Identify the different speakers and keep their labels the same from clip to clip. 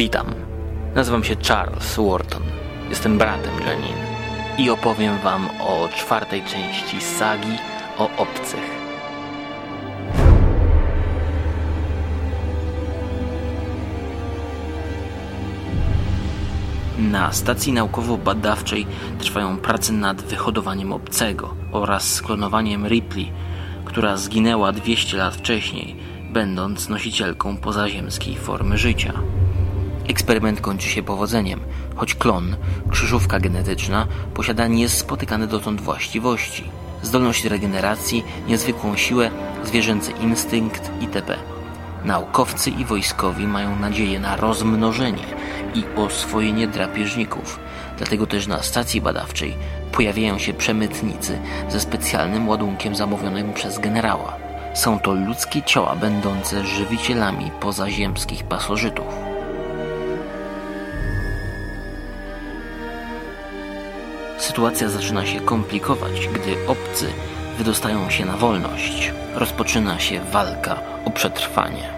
Speaker 1: Witam. Nazywam się Charles Wharton. Jestem bratem Janine i opowiem Wam o czwartej części sagi o obcych. Na stacji naukowo-badawczej trwają prace nad wyhodowaniem obcego oraz sklonowaniem Ripley, która zginęła 200 lat wcześniej, będąc nosicielką pozaziemskiej formy życia. Eksperyment kończy się powodzeniem, choć klon, krzyżówka genetyczna, posiada niespotykane dotąd właściwości. Zdolność regeneracji, niezwykłą siłę, zwierzęcy instynkt itp. Naukowcy i wojskowi mają nadzieję na rozmnożenie i oswojenie drapieżników. Dlatego też na stacji badawczej pojawiają się przemytnicy ze specjalnym ładunkiem zamówionym przez generała. Są to ludzkie ciała będące żywicielami pozaziemskich pasożytów. Sytuacja zaczyna się komplikować, gdy obcy wydostają się na wolność. Rozpoczyna się walka o przetrwanie.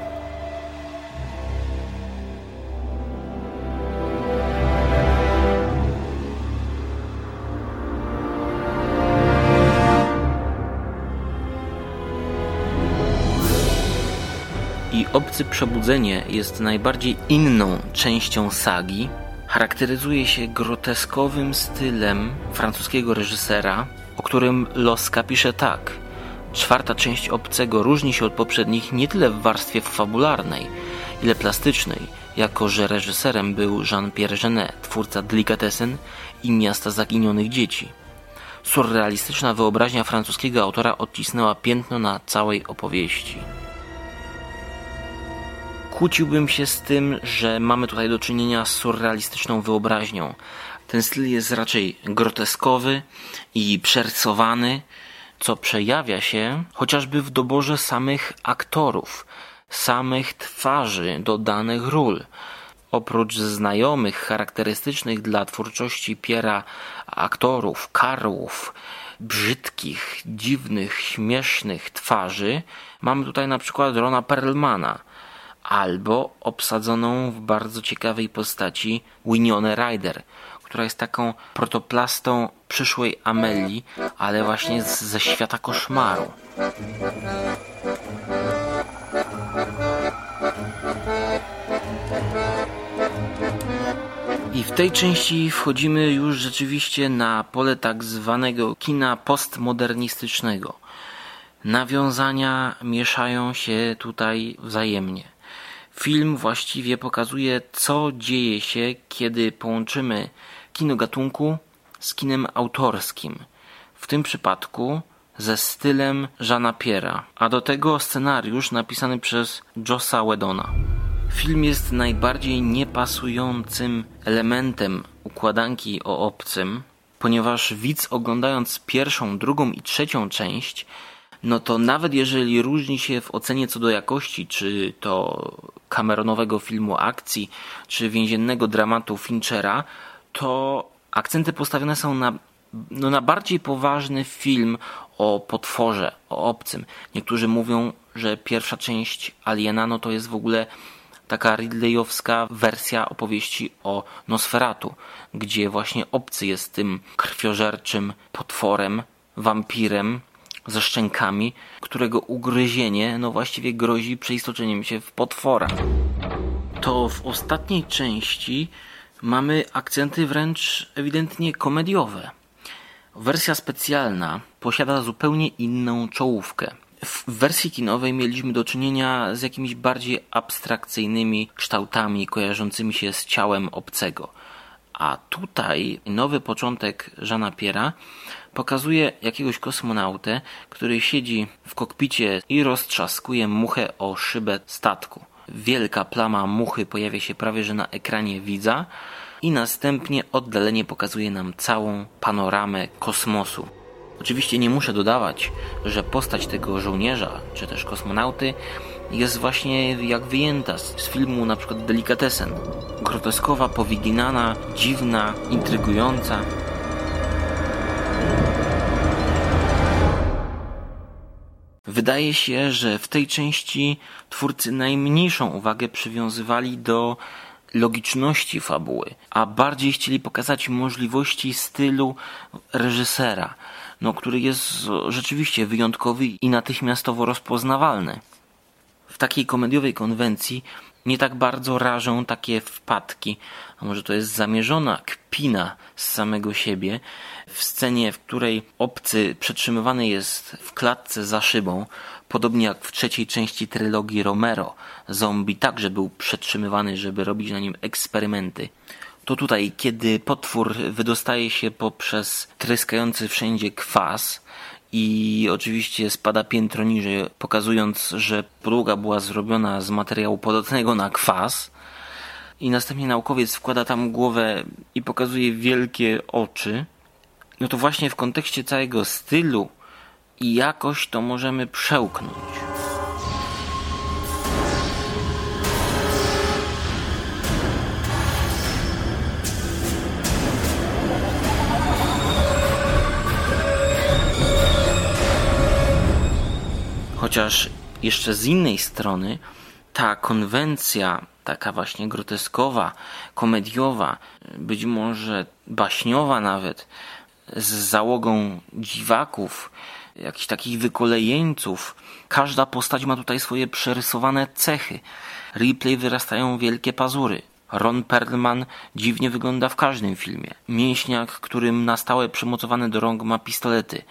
Speaker 1: I Obcy Przebudzenie jest najbardziej inną częścią sagi, charakteryzuje się groteskowym stylem francuskiego reżysera, o którym Loska pisze tak. Czwarta część Obcego różni się od poprzednich nie tyle w warstwie fabularnej, ile plastycznej, jako że reżyserem był Jean-Pierre Genet, twórca Delicatessen i Miasta Zaginionych Dzieci. Surrealistyczna wyobraźnia francuskiego autora odcisnęła piętno na całej opowieści kłóciłbym się z tym, że mamy tutaj do czynienia z surrealistyczną wyobraźnią. Ten styl jest raczej groteskowy i przerysowany, co przejawia się chociażby w doborze samych aktorów, samych twarzy do danych ról. Oprócz znajomych, charakterystycznych dla twórczości Piera aktorów, karłów, brzydkich, dziwnych, śmiesznych twarzy, mamy tutaj na przykład Rona Perlmana – albo obsadzoną w bardzo ciekawej postaci Winone Ryder, która jest taką protoplastą przyszłej Amelii, ale właśnie z, ze świata koszmaru. I w tej części wchodzimy już rzeczywiście na pole tak zwanego kina postmodernistycznego. Nawiązania mieszają się tutaj wzajemnie. Film właściwie pokazuje, co dzieje się, kiedy połączymy kino gatunku z kinem autorskim. W tym przypadku ze stylem Żana Piera, a do tego scenariusz napisany przez Jossa Wedona. Film jest najbardziej niepasującym elementem układanki o obcym, ponieważ widz oglądając pierwszą, drugą i trzecią część no to nawet jeżeli różni się w ocenie co do jakości, czy to Cameronowego filmu akcji, czy więziennego dramatu Finchera, to akcenty postawione są na, no, na bardziej poważny film o potworze, o obcym. Niektórzy mówią, że pierwsza część Aliena no to jest w ogóle taka Ridleyowska wersja opowieści o Nosferatu, gdzie właśnie obcy jest tym krwiożerczym potworem, wampirem, ze szczękami, którego ugryzienie no właściwie grozi przeistoczeniem się w potwora. To w ostatniej części mamy akcenty wręcz ewidentnie komediowe. Wersja specjalna posiada zupełnie inną czołówkę. W wersji kinowej mieliśmy do czynienia z jakimiś bardziej abstrakcyjnymi kształtami kojarzącymi się z ciałem obcego. A tutaj nowy początek Żana Piera Pokazuje jakiegoś kosmonautę, który siedzi w kokpicie i roztrzaskuje muchę o szybę statku. Wielka plama muchy pojawia się prawie że na ekranie widza i następnie oddalenie pokazuje nam całą panoramę kosmosu. Oczywiście nie muszę dodawać, że postać tego żołnierza, czy też kosmonauty jest właśnie jak wyjęta z, filmu na przykład Delikatessen. Groteskowa, powyginana, dziwna, intrygująca. Wydaje się, że w tej części twórcy najmniejszą uwagę przywiązywali do logiczności fabuły, a bardziej chcieli pokazać możliwości stylu reżysera, no, który jest rzeczywiście wyjątkowy i natychmiastowo rozpoznawalny. Takiej komediowej konwencji nie tak bardzo rażą takie wpadki, a może to jest zamierzona kpina z samego siebie, w scenie, w której obcy przetrzymywany jest w klatce za szybą, podobnie jak w trzeciej części trylogii Romero, zombie także był przetrzymywany, żeby robić na nim eksperymenty. To tutaj, kiedy potwór wydostaje się poprzez tryskający wszędzie kwas, i oczywiście spada piętro niżej, pokazując, że podłoga była zrobiona z materiału podatnego na kwas. I następnie naukowiec wkłada tam głowę i pokazuje wielkie oczy. No to właśnie w kontekście całego stylu i jakoś to możemy przełknąć. Chociaż jeszcze z innej strony ta konwencja, taka właśnie groteskowa, komediowa, być może baśniowa nawet, z załogą dziwaków, jakichś takich wykolejeńców. Każda postać ma tutaj swoje przerysowane cechy. Ripley wyrastają wielkie pazury. Ron Perlman dziwnie wygląda w każdym filmie. Mięśniak, którym na stałe przymocowany do rąk ma pistolety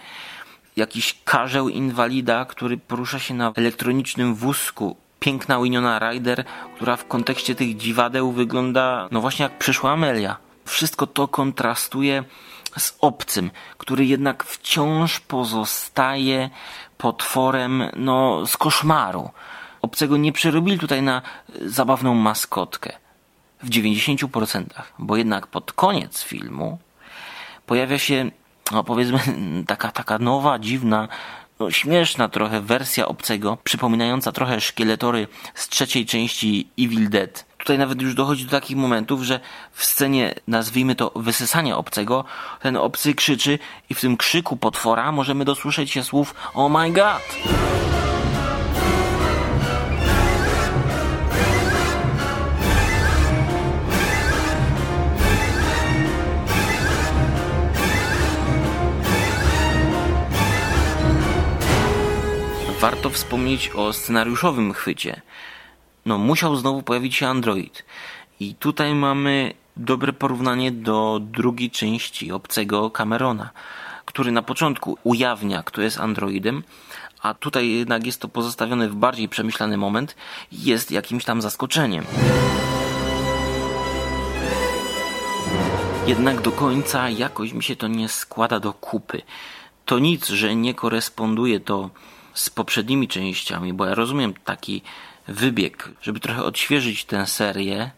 Speaker 1: jakiś karzeł inwalida, który porusza się na elektronicznym wózku. Piękna Winona Ryder, która w kontekście tych dziwadeł wygląda no właśnie jak przyszła Amelia. Wszystko to kontrastuje z obcym, który jednak wciąż pozostaje potworem no z koszmaru. Obcego nie przerobili tutaj na zabawną maskotkę. W 90%, bo jednak pod koniec filmu pojawia się no powiedzmy taka, taka nowa, dziwna, no, śmieszna trochę wersja obcego, przypominająca trochę szkieletory z trzeciej części Evil Dead. Tutaj nawet już dochodzi do takich momentów, że w scenie, nazwijmy to wysysania obcego, ten obcy krzyczy i w tym krzyku potwora możemy dosłyszeć się słów Oh my god! Warto wspomnieć o scenariuszowym chwycie. No, musiał znowu pojawić się Android. I tutaj mamy dobre porównanie do drugiej części obcego Camerona, który na początku ujawnia, kto jest Androidem, a tutaj jednak jest to pozostawione w bardziej przemyślany moment i jest jakimś tam zaskoczeniem. Jednak do końca jakoś mi się to nie składa do kupy. To nic, że nie koresponduje to z poprzednimi częściami, bo ja rozumiem taki wybieg, żeby trochę odświeżyć tę serię.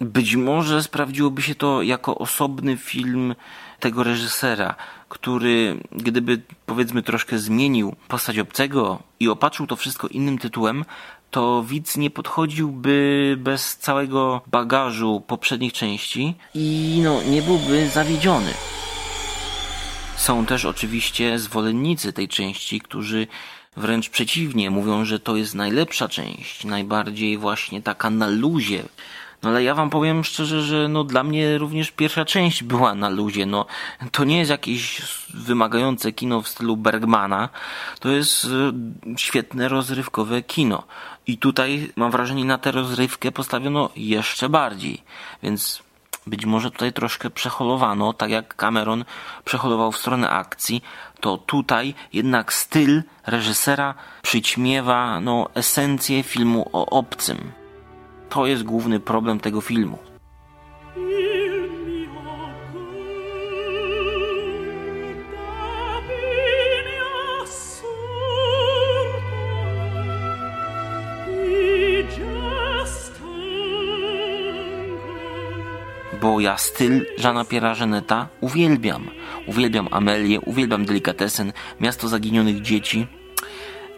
Speaker 1: Być może sprawdziłoby się to jako osobny film tego reżysera, który gdyby powiedzmy troszkę zmienił postać obcego i opatrzył to wszystko innym tytułem, to widz nie podchodziłby bez całego bagażu poprzednich części i no, nie byłby zawiedziony. Są też oczywiście zwolennicy tej części, którzy Wręcz przeciwnie, mówią, że to jest najlepsza część, najbardziej właśnie taka na luzie. No ale ja wam powiem szczerze, że no dla mnie również pierwsza część była na luzie. No to nie jest jakieś wymagające kino w stylu Bergmana. To jest e, świetne rozrywkowe kino. I tutaj mam wrażenie na tę rozrywkę postawiono jeszcze bardziej. Więc być może tutaj troszkę przeholowano, tak jak Cameron przeholował w stronę akcji, to tutaj jednak styl reżysera przyćmiewa no, esencję filmu o obcym. To jest główny problem tego filmu. Ja styl Żana Piera Żeneta uwielbiam. Uwielbiam Amelię, uwielbiam Delikatesen, Miasto Zaginionych Dzieci,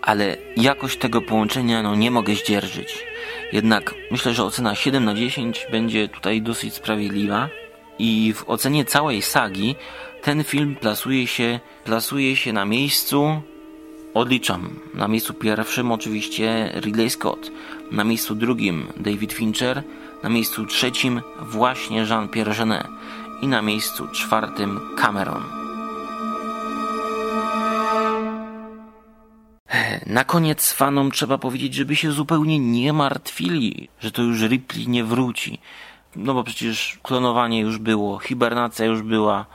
Speaker 1: ale jakość tego połączenia no, nie mogę zdzierżyć. Jednak myślę, że ocena 7 na 10 będzie tutaj dosyć sprawiedliwa i w ocenie całej sagi ten film plasuje się, plasuje się na miejscu odliczam. Na miejscu pierwszym oczywiście Ridley Scott, na miejscu drugim David Fincher, Na miejscu trzecim właśnie Jean-Pierre Genet i na miejscu czwartym Cameron. Na koniec fanom trzeba powiedzieć, żeby się zupełnie nie martwili, że to już Ripley nie wróci. No bo przecież klonowanie już było, hibernacja już była.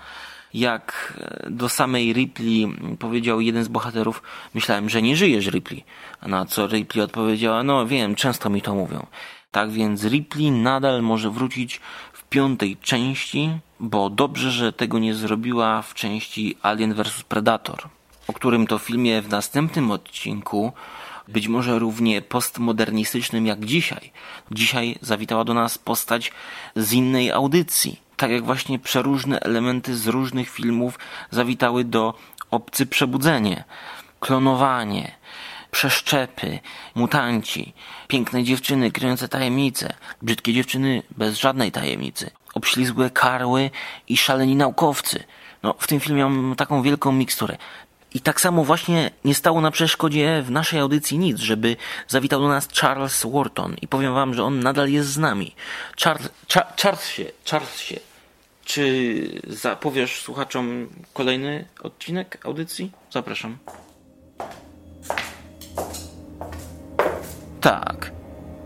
Speaker 1: Jak do samej Ripley powiedział jeden z bohaterów, myślałem, że nie żyjesz Ripley. A na co Ripley odpowiedziała, no wiem, często mi to mówią. Tak więc Ripley nadal może wrócić w piątej części, bo dobrze, że tego nie zrobiła w części Alien vs Predator, o którym to filmie w następnym odcinku, być może równie postmodernistycznym jak dzisiaj. Dzisiaj zawitała do nas postać z innej audycji. Tak jak właśnie przeróżne elementy z różnych filmów zawitały do Obcy Przebudzenie, klonowanie, przeszczepy, mutanci, piękne dziewczyny kryjące tajemnice, brzydkie dziewczyny bez żadnej tajemnicy, obślizgłe karły i szaleni naukowcy. No, w tym filmie mam taką wielką miksturę. I tak samo właśnie nie stało na przeszkodzie w naszej audycji nic, żeby zawitał do nas Charles Wharton i powiem wam, że on nadal jest z nami. Charles, Char, Charlesie, Charlesie, czy zapowiesz słuchaczom kolejny odcinek audycji? Zapraszam. Tak.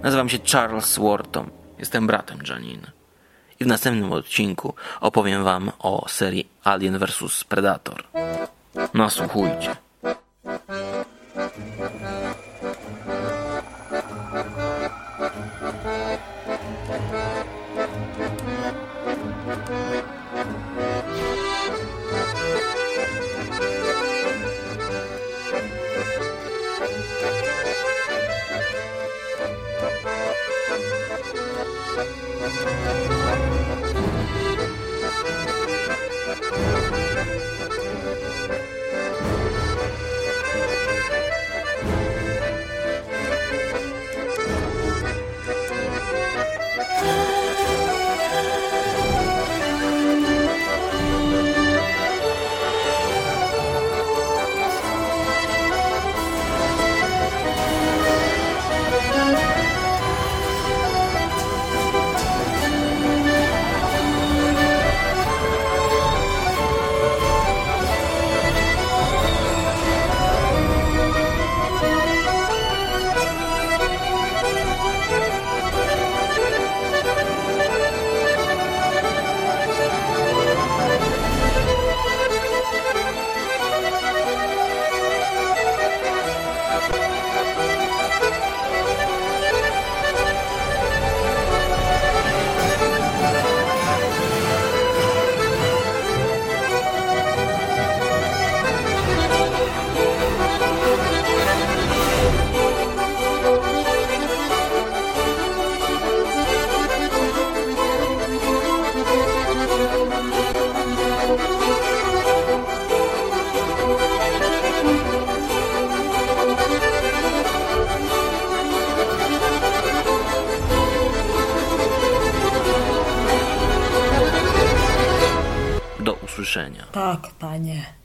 Speaker 1: Nazywam się Charles Wharton. Jestem bratem Janine. I w następnym odcinku opowiem wam o serii Alien vs Predator. Nasłuchujcie. Do usłyszenia.
Speaker 2: Tak, panie.